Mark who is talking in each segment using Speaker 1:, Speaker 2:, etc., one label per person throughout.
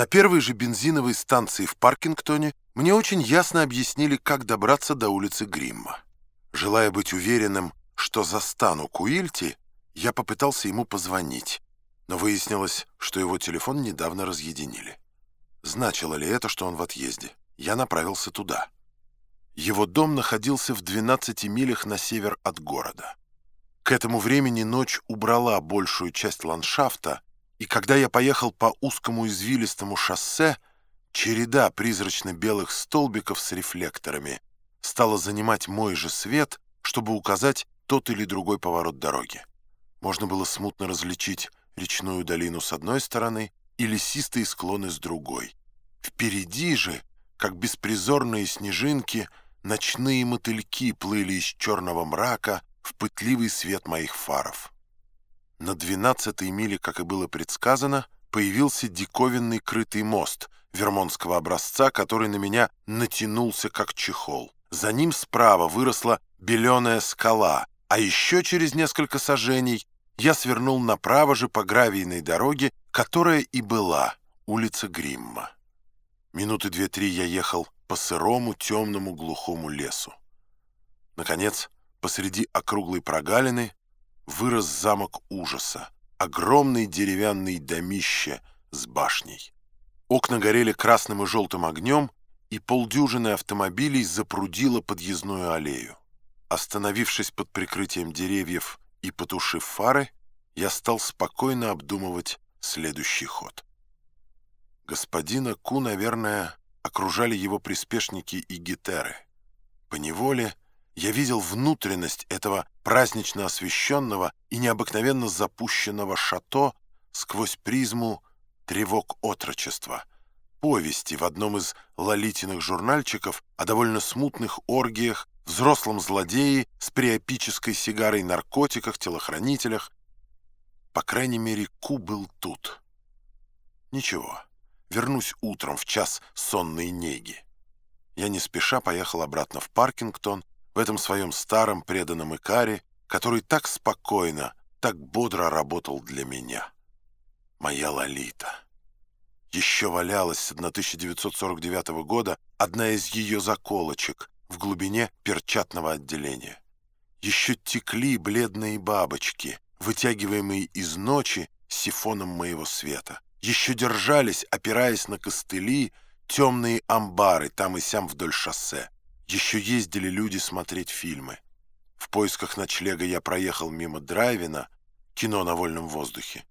Speaker 1: На первой же бензиновой станции в Паркингтоне мне очень ясно объяснили, как добраться до улицы Гримма. Желая быть уверенным, что застану Куильти, я попытался ему позвонить, но выяснилось, что его телефон недавно разъединили. Значило ли это, что он в отъезде? Я направился туда. Его дом находился в 12 милях на север от города. К этому времени ночь убрала большую часть ландшафта, и когда я поехал по узкому извилистому шоссе, череда призрачно-белых столбиков с рефлекторами стала занимать мой же свет, чтобы указать тот или другой поворот дороги. Можно было смутно различить речную долину с одной стороны и лесистые склоны с другой. Впереди же, как беспризорные снежинки, ночные мотыльки плыли из черного мрака в пытливый свет моих фаров. На двенадцатой миле, как и было предсказано, появился диковинный крытый мост вермонтского образца, который на меня натянулся как чехол. За ним справа выросла беленая скала, а еще через несколько сажений я свернул направо же по гравийной дороге, которая и была улица Гримма. Минуты две-три я ехал по сырому, темному, глухому лесу. Наконец, посреди округлой прогалины вырос замок ужаса, огромный деревянный домище с башней. Окна горели красным и желтым огнем, и полдюжины автомобилей запрудило подъездную аллею. Остановившись под прикрытием деревьев и потушив фары, я стал спокойно обдумывать следующий ход. Господина Ку, наверное, окружали его приспешники и гетеры. По неволе я видел внутренность этого празднично освещенного и необыкновенно запущенного шато сквозь призму тревог отрочества, повести в одном из лолитиных журнальчиков о довольно смутных оргиях, взрослом злодее с приопической сигарой, наркотиках, телохранителях. По крайней мере, Ку был тут. Ничего, вернусь утром в час сонной неги. Я не спеша поехал обратно в Паркингтон, в этом своем старом преданном Икаре, который так спокойно, так бодро работал для меня. Моя Лолита. Еще валялась с 1949 года одна из ее заколочек в глубине перчатного отделения. Еще текли бледные бабочки, вытягиваемые из ночи сифоном моего света. Еще держались, опираясь на костыли, темные амбары там и сям вдоль шоссе. Еще ездили люди смотреть фильмы. В поисках ночлега я проехал мимо драйвина, кино на вольном воздухе.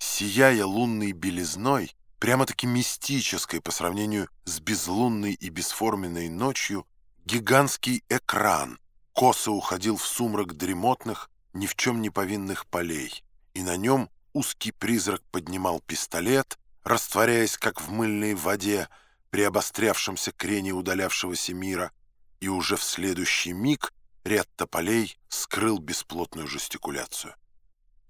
Speaker 1: Сияя лунной белизной, прямо-таки мистической по сравнению с безлунной и бесформенной ночью, гигантский экран косо уходил в сумрак дремотных, ни в чем не повинных полей, и на нем узкий призрак поднимал пистолет, растворяясь, как в мыльной воде, при обострявшемся крене удалявшегося мира, и уже в следующий миг ряд тополей скрыл бесплотную жестикуляцию.